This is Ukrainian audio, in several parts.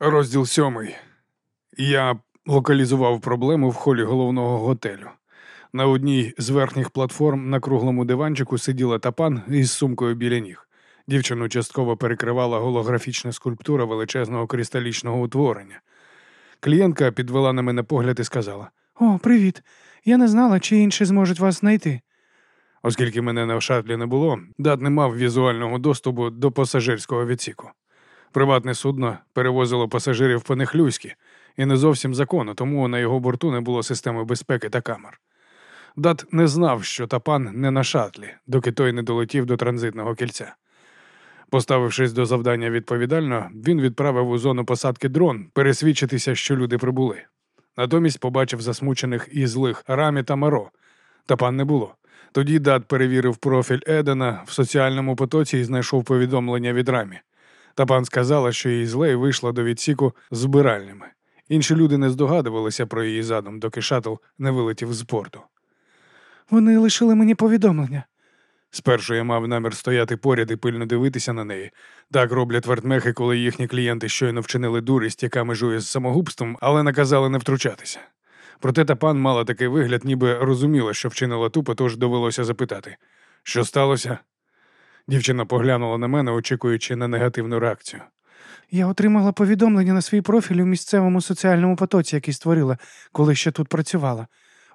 Розділ сьомий. Я локалізував проблему в холі головного готелю. На одній з верхніх платформ на круглому диванчику сиділа тапан із сумкою біля ніг. Дівчину частково перекривала голографічна скульптура величезного кристалічного утворення. Клієнтка підвела на мене погляд і сказала: О, привіт. Я не знала, чи інші зможуть вас знайти. Оскільки мене на шатлі не було, дат не мав візуального доступу до пасажирського відсіку. Приватне судно перевозило пасажирів по-нехлюйськи і не зовсім законно, тому на його борту не було системи безпеки та камер. Дат не знав, що тапан не на шатлі, доки той не долетів до транзитного кільця. Поставившись до завдання відповідально, він відправив у зону посадки дрон пересвідчитися, що люди прибули. Натомість побачив засмучених і злих Рамі та Маро. Тапан не було. Тоді Дат перевірив профіль Едена в соціальному потоці і знайшов повідомлення від Рамі. Та пан сказала, що її злей вийшла до відсіку з збиральнями. Інші люди не здогадувалися про її задум, доки шатл не вилетів з порту. Вони лишили мені повідомлення. Спершу я мав намір стояти поряд і пильно дивитися на неї. Так роблять вертмехи, коли їхні клієнти щойно вчинили дурість, яка межує з самогубством, але наказали не втручатися. Проте та пан мала такий вигляд, ніби розуміла, що вчинила тупо, тож довелося запитати, що сталося. Дівчина поглянула на мене, очікуючи на негативну реакцію. Я отримала повідомлення на свій профіль у місцевому соціальному потоці, який створила, коли ще тут працювала.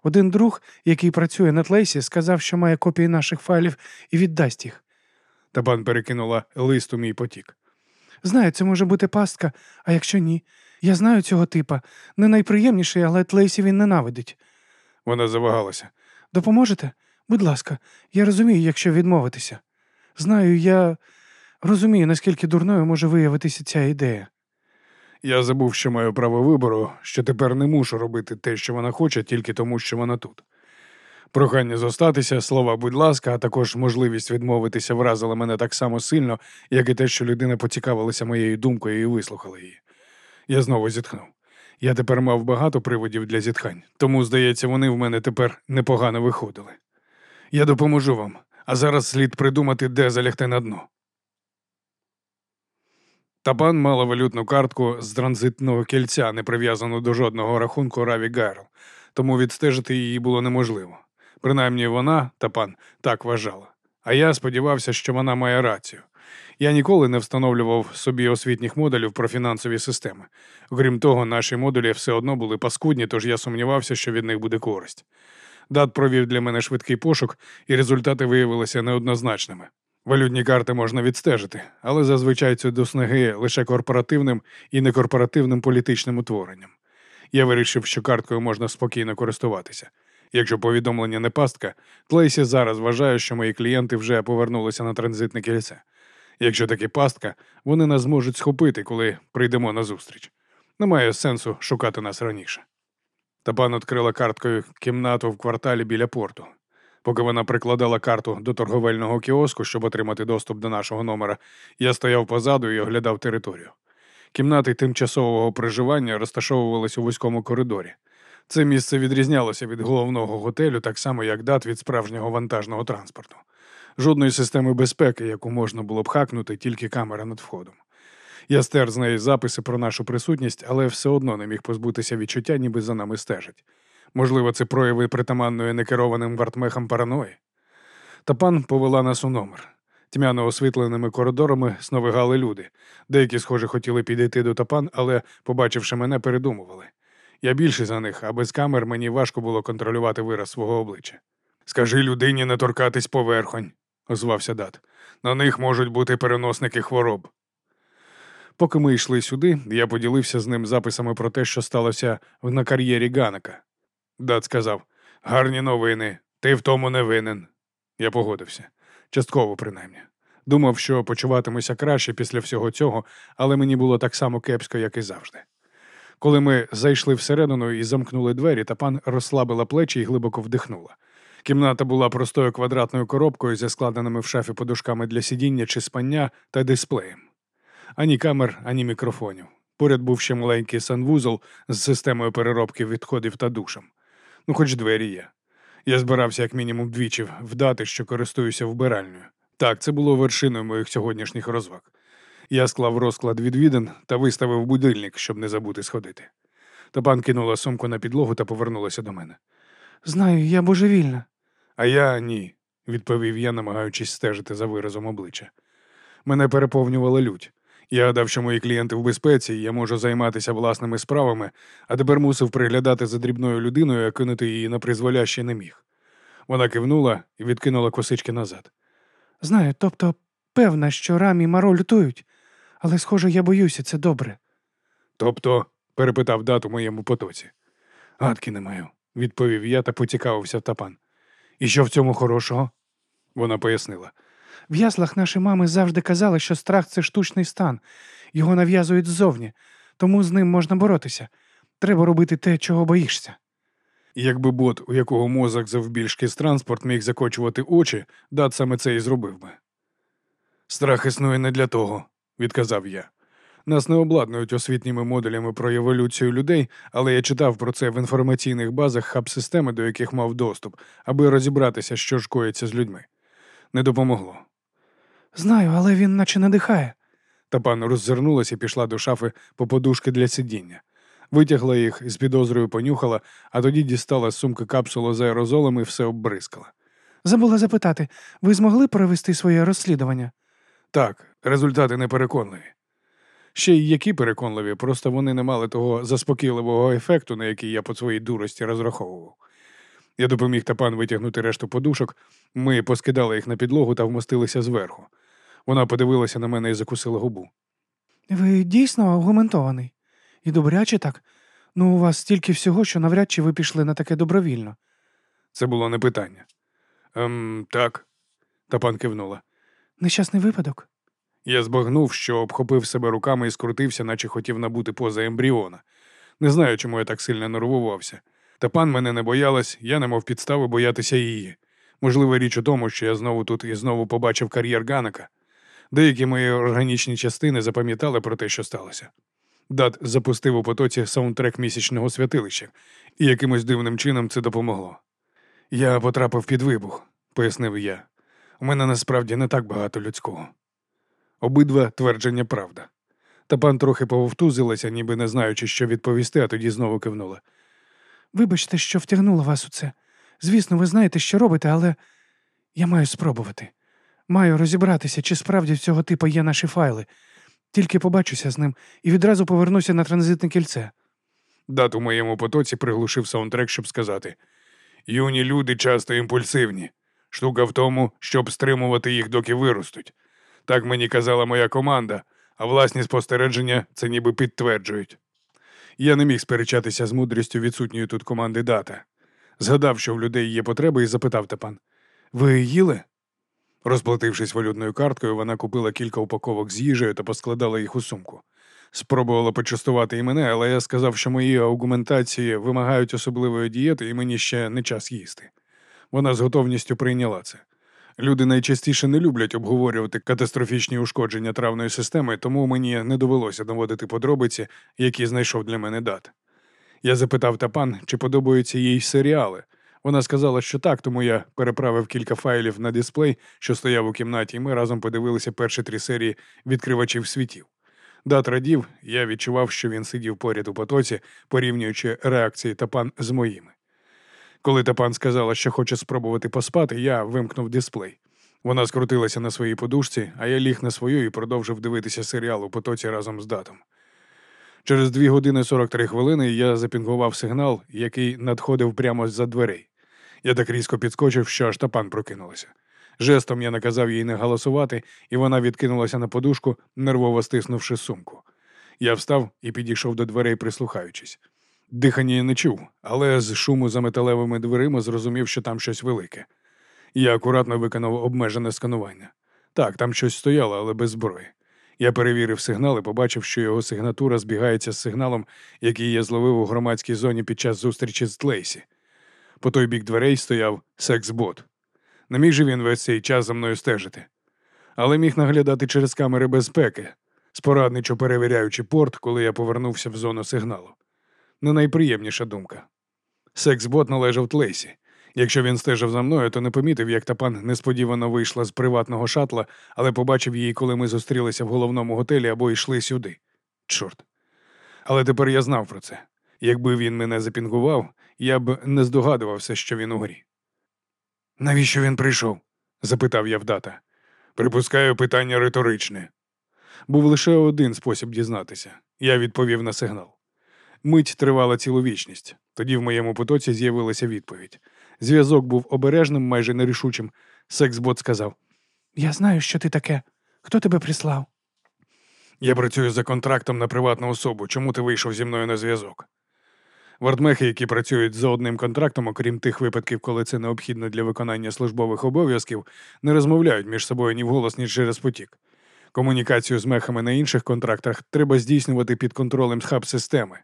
Один друг, який працює на тлейсі, сказав, що має копії наших файлів і віддасть їх. Та пан перекинула лист у мій потік. Знаю, це може бути пастка, а якщо ні. Я знаю цього типа. Не найприємніший, але Тлейсі він ненавидить. Вона завагалася. Допоможете? Будь ласка, я розумію, якщо відмовитися. Знаю, я розумію, наскільки дурною може виявитися ця ідея. Я забув, що маю право вибору, що тепер не мушу робити те, що вона хоче, тільки тому, що вона тут. Прохання зостатися, слова, будь ласка, а також можливість відмовитися вразила мене так само сильно, як і те, що людина поцікавилася моєю думкою і вислухала її. Я знову зітхнув. Я тепер мав багато приводів для зітхань, тому, здається, вони в мене тепер непогано виходили. Я допоможу вам, а зараз слід придумати, де залягти на дно. Тапан мала валютну картку з транзитного кільця, не прив'язану до жодного рахунку Раві Гайрл, тому відстежити її було неможливо. Принаймні вона, Тапан, так вважала. А я сподівався, що вона має рацію. Я ніколи не встановлював собі освітніх модулів про фінансові системи. Окрім того, наші модулі все одно були паскудні, тож я сумнівався, що від них буде користь. Дат провів для мене швидкий пошук, і результати виявилися неоднозначними. Валютні карти можна відстежити, але зазвичай це до снаги лише корпоративним і некорпоративним політичним утворенням. Я вирішив, що карткою можна спокійно користуватися. Якщо повідомлення не пастка, Тлейсі зараз вважає, що мої клієнти вже повернулися на транзитне кільце. Якщо таки пастка, вони нас зможуть схопити, коли прийдемо на зустріч. Немає сенсу шукати нас раніше. Та пан відкрила карткою кімнату в кварталі біля порту. Поки вона прикладала карту до торговельного кіоску, щоб отримати доступ до нашого номера, я стояв позаду і оглядав територію. Кімнати тимчасового проживання розташовувалися у вузькому коридорі. Це місце відрізнялося від головного готелю, так само як дат від справжнього вантажного транспорту. Жодної системи безпеки, яку можна було б хакнути, тільки камера над входом. Я стер з неї записи про нашу присутність, але все одно не міг позбутися відчуття, ніби за нами стежать. Можливо, це прояви притаманної некерованим вартмехам параної. Та пан повела нас у номер. Тьмяно освітленими коридорами сновигали люди. Деякі, схоже, хотіли підійти до тапан, але, побачивши мене, передумували. Я більший за них, а без камер мені важко було контролювати вираз свого обличчя. Скажи людині не торкатись поверхонь, озвався Дат. На них можуть бути переносники хвороб. Поки ми йшли сюди, я поділився з ним записами про те, що сталося на кар'єрі Ганака. Дат сказав: Гарні новини, ти в тому не винен. Я погодився. Частково, принаймні. Думав, що почуватимуся краще після всього цього, але мені було так само кепсько, як і завжди. Коли ми зайшли всередину і замкнули двері, та пан розслабила плечі і глибоко вдихнула. Кімната була простою квадратною коробкою зі складеними в шафі подушками для сидіння чи спання та дисплеєм. Ані камер, ані мікрофонів. Поряд був ще маленький санвузол з системою переробки відходів та душем. Ну, хоч двері є. Я збирався як мінімум двічі вдати, що користуюся вбиральною. Так, це було вершиною моїх сьогоднішніх розваг. Я склав розклад відвідин та виставив будильник, щоб не забути сходити. Тапан кинула сумку на підлогу та повернулася до мене. Знаю, я божевільна. А я ні, відповів я, намагаючись стежити за виразом обличчя. Мене переповнювала лють. Я гадав, що мої клієнти в безпеці, і я можу займатися власними справами, а тепер мусив приглядати за дрібною людиною, а кинути її на призволяще не міг. Вона кивнула і відкинула косички назад. Знаю, тобто певна, що рамі Маро лютують, але, схоже, я боюся, це добре. Тобто, перепитав дат у моєму потоці. Гадки не маю, відповів я та поцікавився в тапан. І що в цьому хорошого? Вона пояснила. В яслах наші мами завжди казали, що страх це штучний стан, його нав'язують ззовні, тому з ним можна боротися. Треба робити те, чого боїшся. Якби бот, у якого мозок завбільшки з транспорт міг закочувати очі, дат саме це і зробив би. Страх існує не для того, відказав я. Нас не обладнують освітніми модулями про еволюцію людей, але я читав про це в інформаційних базах хаб-системи, до яких мав доступ, аби розібратися, що ж коїться з людьми. Не допомогло. Знаю, але він наче надихає. Та пан роззирнулася і пішла до шафи по подушки для сидіння. Витягла їх з підозрою понюхала, а тоді дістала з сумки капсулу з аерозолем і все оббризкала. Забула запитати, ви змогли провести своє розслідування? Так, результати непереконливі. Ще й які переконливі, просто вони не мали того заспокійливого ефекту, на який я по своїй дурості розраховував. Я допоміг тапан витягнути решту подушок, ми поскидали їх на підлогу та вмостилися зверху. Вона подивилася на мене і закусила губу. Ви дійсно аргументований. І добряче так. Ну, у вас стільки всього, що навряд чи ви пішли на таке добровільно. Це було не питання. Ем, так, тапан кивнула. Нещасний випадок. Я збагнув, що обхопив себе руками і скрутився, наче хотів набути поза ембріона. Не знаю, чому я так сильно нервувався. Та пан мене не боялась, я не мав підстави боятися її. Можливо, річ у тому, що я знову тут і знову побачив кар'єр Ганака. Деякі мої органічні частини запам'ятали про те, що сталося. Дат запустив у потоці саундтрек місячного святилища, і якимось дивним чином це допомогло. Я потрапив під вибух, пояснив я. У мене насправді не так багато людського. Обидва твердження правда. Та пан трохи пововтузилася, ніби не знаючи, що відповісти, а тоді знову кивнула. Вибачте, що втягнула вас у це. Звісно, ви знаєте, що робите, але я маю спробувати. Маю розібратися, чи справді в цього типу є наші файли. Тільки побачуся з ним і відразу повернуся на транзитне кільце. Дат у моєму потоці приглушив саундтрек, щоб сказати: Юні люди часто імпульсивні. Штука в тому, щоб стримувати їх, доки виростуть. Так мені казала моя команда, а власні спостереження це ніби підтверджують. Я не міг сперечатися з мудрістю відсутньої тут команди дата. Згадав, що в людей є потреби, і запитав Тепан: Ви їли? Розплатившись валютною карткою, вона купила кілька упаковок з їжею та поскладала їх у сумку. Спробувала почастувати і мене, але я сказав, що мої аугументації вимагають особливої дієти, і мені ще не час їсти. Вона з готовністю прийняла це. Люди найчастіше не люблять обговорювати катастрофічні ушкодження травної системи, тому мені не довелося доводити подробиці, які знайшов для мене дат. Я запитав Тапан, чи подобаються їй серіали. Вона сказала, що так, тому я переправив кілька файлів на дисплей, що стояв у кімнаті, і ми разом подивилися перші три серії відкривачів світів. Дат радів, я відчував, що він сидів поряд у потоці, порівнюючи реакції Тапан з моїми. Коли Тапан сказала, що хоче спробувати поспати, я вимкнув дисплей. Вона скрутилася на своїй подушці, а я ліг на свою і продовжив дивитися серіал у потоці разом з датом. Через 2 години 43 хвилини я запінгував сигнал, який надходив прямо з-за дверей. Я так різко підскочив, що аж тапан прокинулася. Жестом я наказав їй не голосувати, і вона відкинулася на подушку, нервово стиснувши сумку. Я встав і підійшов до дверей, прислухаючись. Дихання я не чув, але з шуму за металевими дверима зрозумів, що там щось велике. Я акуратно виконав обмежене сканування. Так, там щось стояло, але без зброї. Я перевірив сигнал і побачив, що його сигнатура збігається з сигналом, який я зловив у громадській зоні під час зустрічі з Тлейсі. По той бік дверей стояв секс-бот. Не міг же він весь цей час за мною стежити. Але міг наглядати через камери безпеки, спорадично перевіряючи порт, коли я повернувся в зону сигналу. Не найприємніша думка. Секс-бот належав Тлейсі. Якщо він стежив за мною, то не помітив, як Тапан несподівано вийшла з приватного шатла, але побачив її, коли ми зустрілися в головному готелі або йшли сюди. Чорт. Але тепер я знав про це. Якби він мене запінгував, я б не здогадувався, що він у грі. Навіщо він прийшов? запитав я в дата. Припускаю питання риторичне. Був лише один спосіб дізнатися. Я відповів на сигнал. Мить тривала цілу вічність. Тоді в моєму потоці з'явилася відповідь. Зв'язок був обережним, майже нерішучим. Сексбот сказав: Я знаю, що ти таке. Хто тебе прислав? Я працюю за контрактом на приватну особу. Чому ти вийшов зі мною на зв'язок? Вартмехи, які працюють за одним контрактом, окрім тих випадків, коли це необхідно для виконання службових обов'язків, не розмовляють між собою ні вголос, ні через потік. Комунікацію з мехами на інших контрактах треба здійснювати під контролем хаб-системи.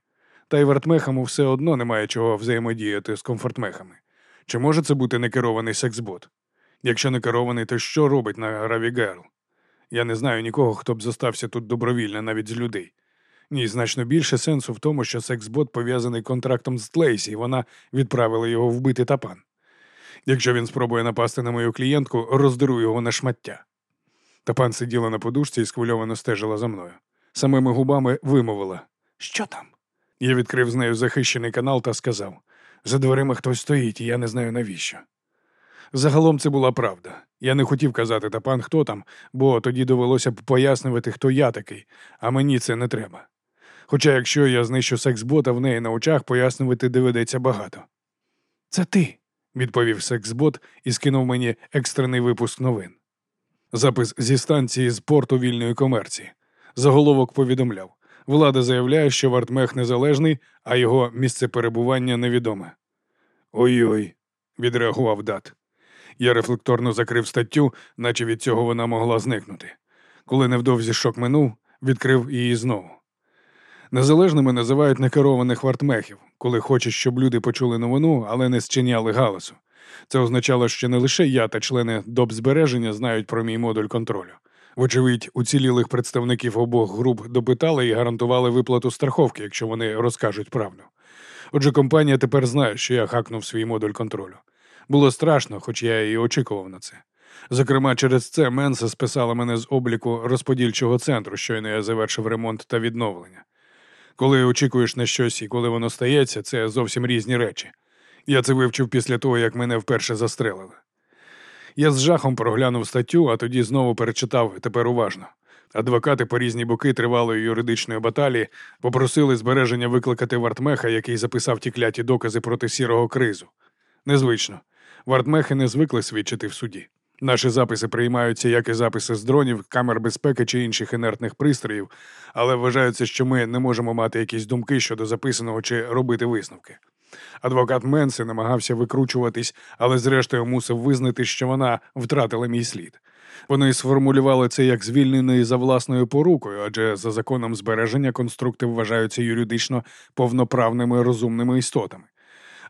Та й вартмехам все одно немає чого взаємодіяти з комфортмехами. Чи може це бути некерований сексбот? Якщо не керований, то що робить на Раві Гайрл? Я не знаю нікого, хто б зостався тут добровільно, навіть з людей. Ні, значно більше сенсу в тому, що сексбот пов'язаний контрактом з Тлейсі, і вона відправила його вбити Тапан. Якщо він спробує напасти на мою клієнтку, роздеру його на шмаття. Тапан сиділа на подушці і схвильовано стежила за мною. Самими губами вимовила Що там? Я відкрив з нею захищений канал та сказав за дверима хтось стоїть, і я не знаю навіщо. Загалом це була правда. Я не хотів казати тапан, хто там, бо тоді довелося б пояснювати, хто я такий, а мені це не треба. Хоча, якщо я знищу секс-бота в неї на очах, пояснювати доведеться багато. Це ти. відповів секс-бот і скинув мені екстрений випуск новин. Запис зі станції з порту вільної комерції. Заголовок повідомляв. Влада заявляє, що Вартмех незалежний, а його місце перебування невідоме. Ой-ой, відреагував дат. Я рефлекторно закрив статтю, наче від цього вона могла зникнути. Коли невдовзі шок минув, відкрив її знову. Незалежними називають некерованих вартмехів, коли хочуть, щоб люди почули новину, але не зчиняли галасу. Це означало, що не лише я та члени добзбереження знають про мій модуль контролю. Вочевидь, уцілілих представників обох груп допитали і гарантували виплату страховки, якщо вони розкажуть правду. Отже, компанія тепер знає, що я хакнув свій модуль контролю. Було страшно, хоч я і очікував на це. Зокрема, через це Менса списала мене з обліку розподільчого центру, щойно я завершив ремонт та відновлення. Коли очікуєш на щось і коли воно стається, це зовсім різні речі. Я це вивчив після того, як мене вперше застрелили. Я з жахом проглянув статтю, а тоді знову перечитав тепер уважно. Адвокати по різні боки тривалої юридичної баталії попросили збереження викликати Вартмеха, який записав ті кляті докази проти сірого кризу. Незвично. Вартмехи не звикли свідчити в суді. Наші записи приймаються, як і записи з дронів, камер безпеки чи інших інертних пристроїв, але вважаються, що ми не можемо мати якісь думки щодо записаного чи робити висновки. Адвокат Менси намагався викручуватись, але зрештою мусив визнати, що вона втратила мій слід. Вони сформулювали це як звільнений за власною порукою, адже за законом збереження конструкти вважаються юридично повноправними розумними істотами.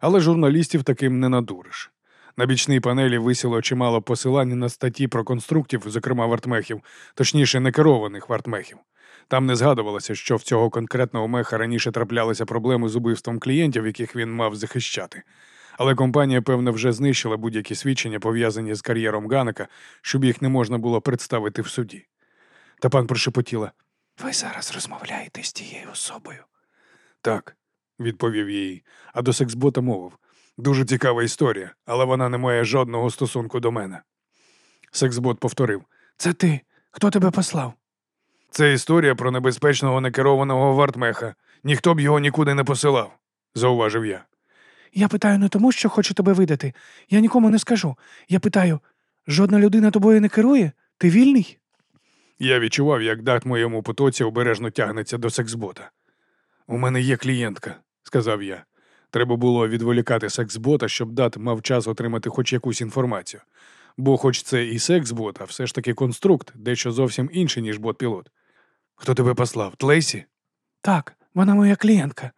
Але журналістів таким не надуриш. На бічній панелі висіло чимало посилань на статті про конструктів, зокрема вартмехів, точніше некерованих вартмехів. Там не згадувалося, що в цього конкретного меха раніше траплялися проблеми з убивством клієнтів, яких він мав захищати. Але компанія, певно, вже знищила будь-які свідчення, пов'язані з кар'єром Ганека, щоб їх не можна було представити в суді. Та пан прошепотіла. Ви зараз розмовляєте з тією особою. Так, відповів їй, а до сексбота мовив. Дуже цікава історія, але вона не має жодного стосунку до мене. Сексбот повторив: Це ти. Хто тебе послав? Це історія про небезпечного некерованого вартмеха. Ніхто б його нікуди не посилав, зауважив я. Я питаю не тому, що хочу тебе видати. Я нікому не скажу. Я питаю: жодна людина тобою не керує? Ти вільний? Я відчував, як дат моєму потоці обережно тягнеться до сексбота. У мене є клієнтка, сказав я. Треба було відволікати сексбота, щоб дат мав час отримати хоч якусь інформацію. Бо, хоч це і сексбот, а все ж таки конструкт, дещо зовсім інший, ніж бот-пілот. Хто тебе послав? Тлейсі? Так, вона моя клієнтка.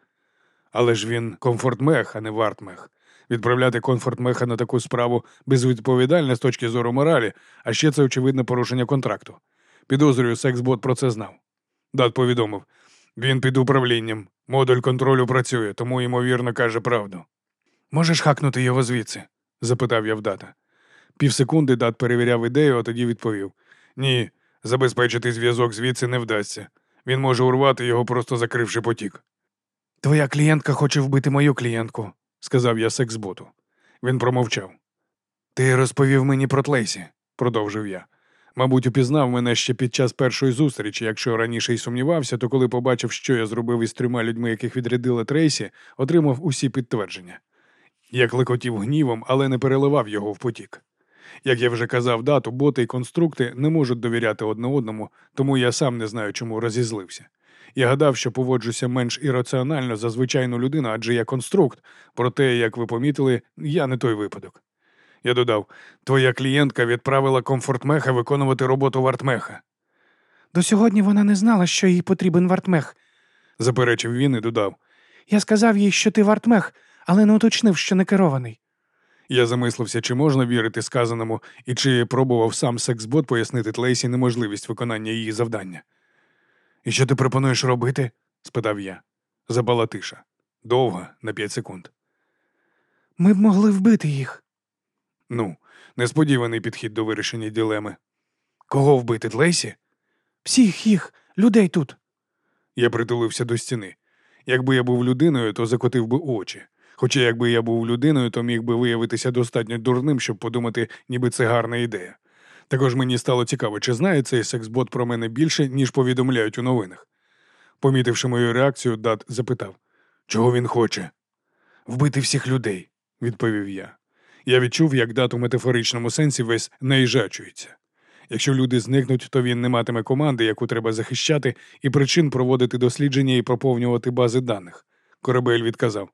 Але ж він комфортмех, а не вартмех. Відправляти комфортмеха на таку справу безвідповідально з точки зору моралі, а ще це очевидне порушення контракту. Підозрюю, сексбот про це знав. Дат повідомив. Він під управлінням. Модуль контролю працює, тому ймовірно каже правду. Можеш хакнути його звідси? запитав я в дата. Півсекунди дат перевіряв ідею, а тоді відповів: Ні, забезпечити зв'язок звідси не вдасться. Він може урвати його, просто закривши потік. Твоя клієнтка хоче вбити мою клієнтку, сказав я сексботу. Він промовчав. Ти розповів мені про Тлейсі. продовжив я. Мабуть, упізнав мене ще під час першої зустрічі. Якщо раніше й сумнівався, то коли побачив, що я зробив із трьома людьми, яких відрядила Трейсі, отримав усі підтвердження. Я клекотів гнівом, але не переливав його в потік. Як я вже казав, дату, боти і конструкти не можуть довіряти одне одному, тому я сам не знаю, чому розізлився. Я гадав, що поводжуся менш ірраціонально за звичайну людину, адже я конструкт, проте, як ви помітили, я не той випадок. Я додав: твоя клієнтка відправила комфортмеха виконувати роботу вартмеха, До сьогодні вона не знала, що їй потрібен вартмех. заперечив він і додав. Я сказав їй, що ти вартмех, але не уточнив, що не керований. Я замислився, чи можна вірити сказаному, і чи пробував сам сексбот пояснити Тлейсі неможливість виконання її завдання. І що ти пропонуєш робити? спитав я. Запала тиша. Довго, на п'ять секунд. Ми б могли вбити їх. Ну, несподіваний підхід до вирішення ділеми. Кого вбити Тлейсі? Всіх їх, людей тут. Я притулився до стіни. Якби я був людиною, то закотив би очі. Хоча якби я був людиною, то міг би виявитися достатньо дурним, щоб подумати, ніби це гарна ідея. Також мені стало цікаво, чи знає цей сексбот про мене більше, ніж повідомляють у новинах. Помітивши мою реакцію, Дат запитав, чого він хоче? Вбити всіх людей, відповів я. Я відчув, як дат у метафоричному сенсі весь наїжачується. Якщо люди зникнуть, то він не матиме команди, яку треба захищати, і причин проводити дослідження і проповнювати бази даних. Корабель відказав: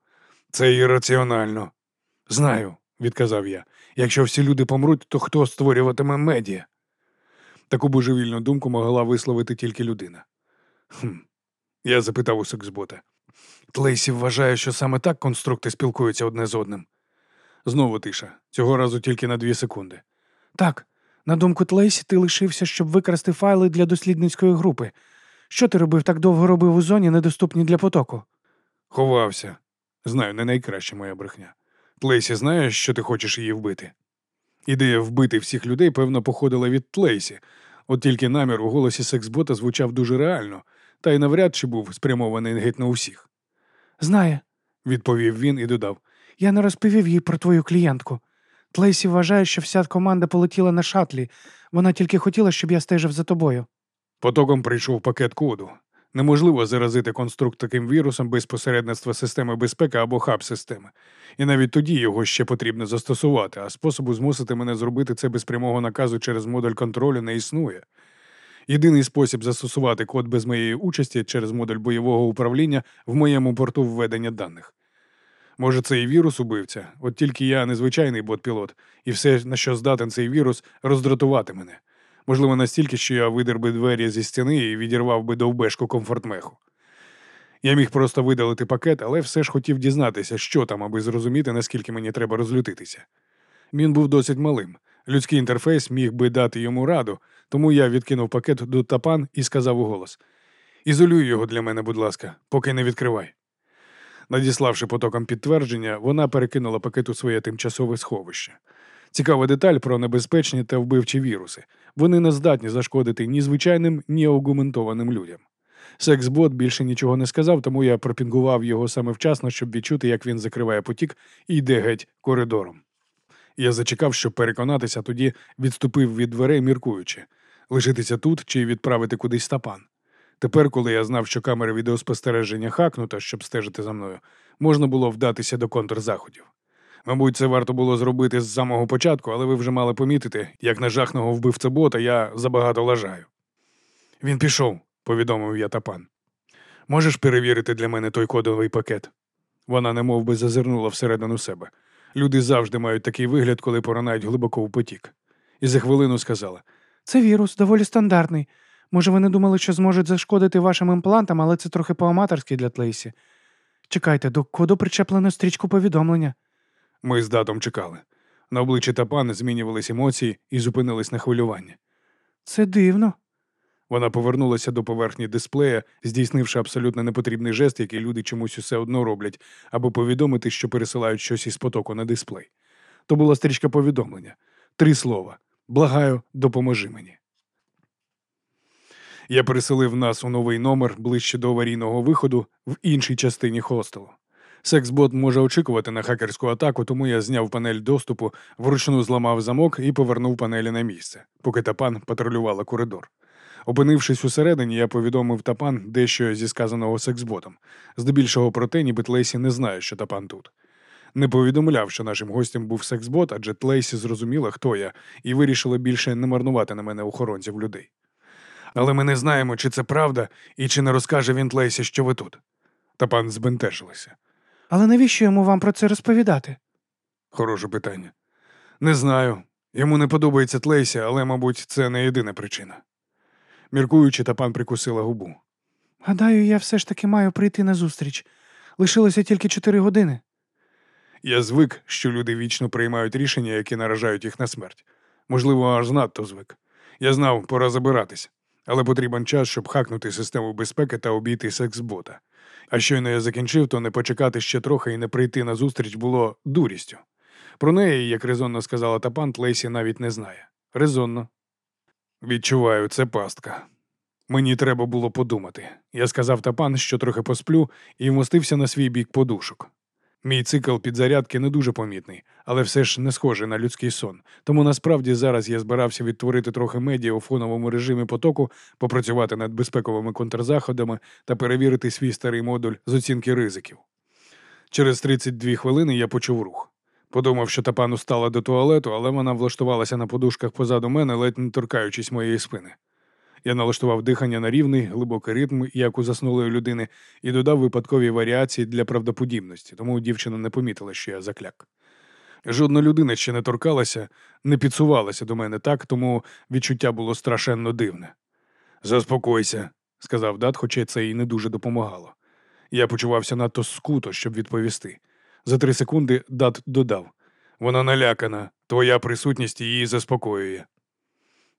Це ірраціонально. Знаю, відказав я. Якщо всі люди помруть, то хто створюватиме медіа? Таку божевільну думку могла висловити тільки людина. Хм. Я запитав у сексбота. Тлейсі вважає, що саме так конструкти спілкуються одне з одним. Знову тиша, цього разу тільки на дві секунди. Так, на думку Тлейсі, ти лишився, щоб викрасти файли для дослідницької групи. Що ти робив так довго робив у зоні, недоступній для потоку? Ховався. Знаю, не найкраща моя брехня. Тлейсі знає, що ти хочеш її вбити. Ідея вбити всіх людей, певно, походила від Тлейсі, от тільки намір у голосі сексбота звучав дуже реально, та й навряд чи був спрямований геть на усіх. Знає, Відповів він і додав. Я не розповів їй про твою клієнтку. Тлейсі вважає, що вся команда полетіла на шатлі. Вона тільки хотіла, щоб я стежив за тобою. Потоком прийшов пакет коду. Неможливо заразити конструкт таким вірусом без посередництва системи безпеки або хаб-системи. І навіть тоді його ще потрібно застосувати, а способу змусити мене зробити це без прямого наказу через модуль контролю не існує. Єдиний спосіб застосувати код без моєї участі через модуль бойового управління в моєму порту введення даних. Може, це і вірус убивця, от тільки я незвичайний бот-пілот, і все, на що здатен цей вірус, роздратувати мене. Можливо, настільки, що я видер би двері зі стіни і відірвав би довбешку комфортмеху. Я міг просто видалити пакет, але все ж хотів дізнатися, що там, аби зрозуміти, наскільки мені треба розлютитися. Він був досить малим. Людський інтерфейс міг би дати йому раду, тому я відкинув пакет до тапан і сказав у голос: Ізолюй його для мене, будь ласка, поки не відкривай. Надіславши потоком підтвердження, вона перекинула пакет у своє тимчасове сховище. Цікава деталь про небезпечні та вбивчі віруси. Вони не здатні зашкодити ні звичайним, ні аугументованим людям. Сексбот більше нічого не сказав, тому я пропінгував його саме вчасно, щоб відчути, як він закриває потік і йде геть коридором. Я зачекав, щоб переконатися, тоді відступив від дверей, міркуючи лишитися тут чи відправити кудись тапан. Тепер, коли я знав, що камери відеоспостереження хакнута, щоб стежити за мною, можна було вдатися до контрзаходів. Мабуть, це варто було зробити з самого початку, але ви вже мали помітити, як на жахного вбивця бота я забагато лажаю. Він пішов, повідомив я тапан. Можеш перевірити для мене той кодовий пакет? Вона немов би зазирнула всередину себе. Люди завжди мають такий вигляд, коли поранають глибоко в потік. І за хвилину сказала: Це вірус, доволі стандартний. Може, вони думали, що зможуть зашкодити вашим імплантам, але це трохи по-аматорськи для Тлейсі. Чекайте, до коду причеплено стрічку повідомлення. Ми з датом чекали. На обличчі Тапан змінювались емоції і зупинились на хвилювання. Це дивно. Вона повернулася до поверхні дисплея, здійснивши абсолютно непотрібний жест, який люди чомусь усе одно роблять, аби повідомити, що пересилають щось із потоку на дисплей. То була стрічка повідомлення. Три слова. Благаю, допоможи мені. Я переселив нас у новий номер ближче до аварійного виходу в іншій частині хостелу. Сексбот може очікувати на хакерську атаку, тому я зняв панель доступу, вручну зламав замок і повернув панелі на місце, поки тапан патрулювала коридор. Опинившись усередині, я повідомив тапан дещо зі сказаного сексботом. Здебільшого про те, ніби Тлейсі не знає, що тапан тут. Не повідомляв, що нашим гостем був сексбот, адже Тлейсі зрозуміла, хто я, і вирішила більше не марнувати на мене охоронців людей. Але ми не знаємо, чи це правда, і чи не розкаже він Тлейсі, що ви тут. Тапан збентежилася. Але навіщо йому вам про це розповідати? Хороше питання. Не знаю. Йому не подобається Тлейсі, але, мабуть, це не єдина причина. Міркуючи, тапан прикусила губу. Гадаю, я все ж таки маю прийти на зустріч. Лишилося тільки чотири години. Я звик, що люди вічно приймають рішення, які наражають їх на смерть. Можливо, аж надто звик. Я знав, пора забиратись, але потрібен час, щоб хакнути систему безпеки та обійти секс-бота. А щойно я закінчив, то не почекати ще трохи і не прийти на зустріч було дурістю. Про неї, як резонно сказала Тапан, Лейсі навіть не знає. Резонно. Відчуваю, це пастка. Мені треба було подумати. Я сказав Тапан, що трохи посплю, і вмостився на свій бік подушок. Мій цикл підзарядки не дуже помітний, але все ж не схожий на людський сон. Тому насправді зараз я збирався відтворити трохи медіа у фоновому режимі потоку, попрацювати над безпековими контрзаходами та перевірити свій старий модуль з оцінки ризиків. Через 32 хвилини я почув рух. Подумав, що Тапан устала до туалету, але вона влаштувалася на подушках позаду мене, ледь не торкаючись моєї спини. Я налаштував дихання на рівний, глибокий ритм, як у заснулої людини, і додав випадкові варіації для правдоподібності, тому дівчина не помітила, що я закляк. Жодна людина ще не торкалася, не підсувалася до мене так, тому відчуття було страшенно дивне. Заспокойся, сказав Дат, хоча це їй не дуже допомагало. Я почувався надто скуто, щоб відповісти. За три секунди Дат додав вона налякана, твоя присутність її заспокоює.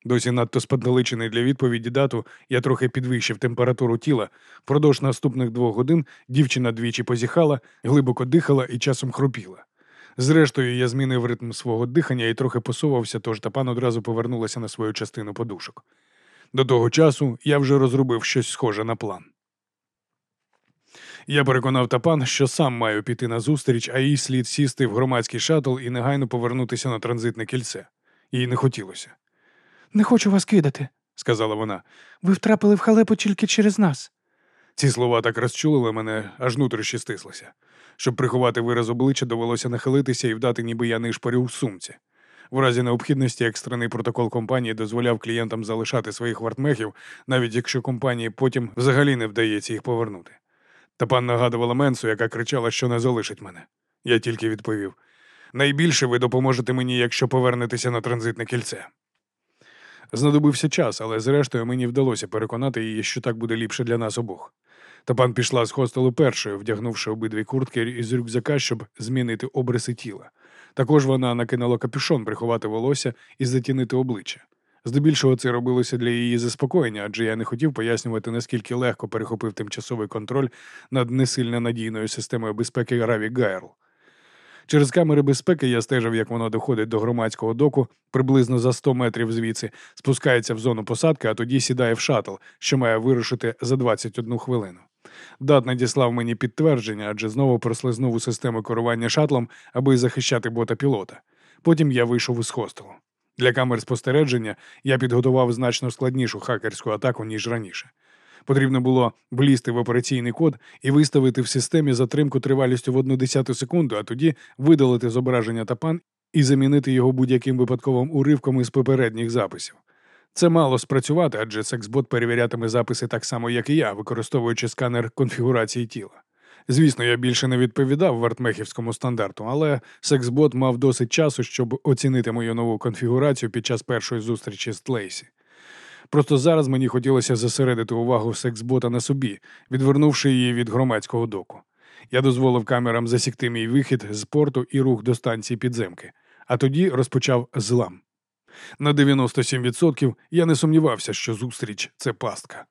Досі надто спантеличений для відповіді дату, я трохи підвищив температуру тіла. Впродовж наступних двох годин дівчина двічі позіхала, глибоко дихала і часом хрупіла. Зрештою, я змінив ритм свого дихання і трохи посувався, тож тапан одразу повернулася на свою частину подушок. До того часу я вже розробив щось схоже на план. Я переконав тапан, що сам маю піти на зустріч, а їй слід сісти в громадський шатл і негайно повернутися на транзитне кільце. Їй не хотілося. Не хочу вас кидати, сказала вона. Ви втрапили в халепу тільки через нас. Ці слова так розчулили мене, аж нутрощі стислося. Щоб приховати вираз обличчя, довелося нахилитися і вдати, ніби я нишпорю в сумці. В разі необхідності екстрений протокол компанії дозволяв клієнтам залишати своїх вартмехів, навіть якщо компанії потім взагалі не вдається їх повернути. Та пан нагадувала Менсу, яка кричала, що не залишить мене. Я тільки відповів: найбільше ви допоможете мені, якщо повернетеся на транзитне кільце. Знадобився час, але зрештою мені вдалося переконати її, що так буде ліпше для нас обох. Та пан пішла з хостелу першою, вдягнувши обидві куртки із рюкзака, щоб змінити обриси тіла. Також вона накинула капюшон приховати волосся і затінити обличчя. Здебільшого це робилося для її заспокоєння, адже я не хотів пояснювати, наскільки легко перехопив тимчасовий контроль над не сильно надійною системою безпеки Раві Гайрл. Через камери безпеки я стежив, як воно доходить до громадського доку приблизно за 100 метрів звідси, спускається в зону посадки, а тоді сідає в шатл, що має вирушити за 21 хвилину. Дат надіслав мені підтвердження, адже знову прослизнув у систему керування шатлом, аби захищати бота пілота. Потім я вийшов із хостелу. Для камер спостереження я підготував значно складнішу хакерську атаку, ніж раніше. Потрібно було влізти в операційний код і виставити в системі затримку тривалістю в одну десяту секунду, а тоді видалити зображення тапан і замінити його будь-яким випадковим уривком із попередніх записів. Це мало спрацювати, адже сексбот перевірятиме записи так само, як і я, використовуючи сканер конфігурації тіла. Звісно, я більше не відповідав вартмехівському стандарту, але сексбот мав досить часу, щоб оцінити мою нову конфігурацію під час першої зустрічі з Тлейсі. Просто зараз мені хотілося зосередити увагу сексбота на собі, відвернувши її від громадського доку. Я дозволив камерам засікти мій вихід з порту і рух до станції підземки, а тоді розпочав злам. На 97% я не сумнівався, що зустріч це пастка.